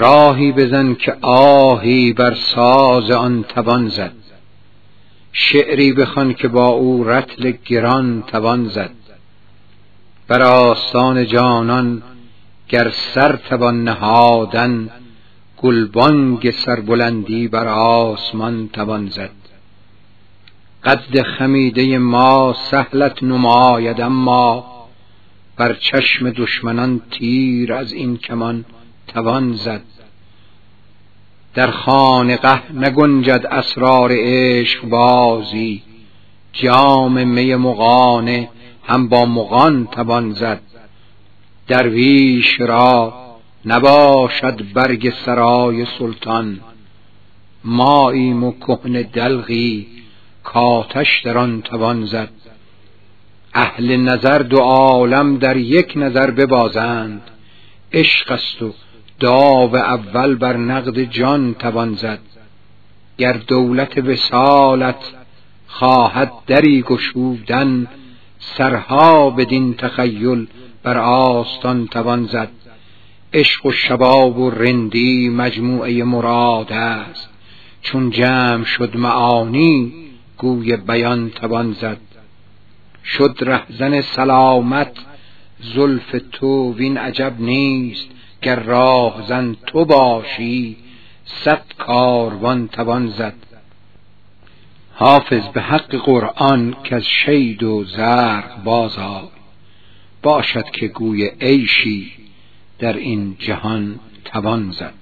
راهی بزن که آهی بر ساز آن توان زد. شعری بخوان که با او رتل گران توان زد. بر آستان جانان گر سر توان نهادن گلبانگ سربلندی بر آسمان توان زد. قد خمیده ما سهلت نماید اما بر چشم دشمنان تیر از این کمان. توان زد. در خانقه نگنجد اسرار عشق بازی. جام می مغانه هم با مغان توان زد. درویش را نباشد برگ سرای سلطان. ماییم و کهن دلغی کاتش در آن توان زد. اهل نظر دو عالم در یک نظر ببازند. عشق است و داو اول بر نقد جان توان زد. گر دولت وسالت خواهد دری گشودن سرها بدین تخیل بر آستان توان زد. عشق و شباب و رندی مجموعه مراد است. چون جمع شد معانی گوی بیان توان زد. شد رهزن سلامت زلف تو وین عجب نیست. گر راهزن تو باشی صد کاروان توان زد. حافظ به حق قرآن که از شید و زرق بازا باشد که گوی عیشی در این جهان توان زد.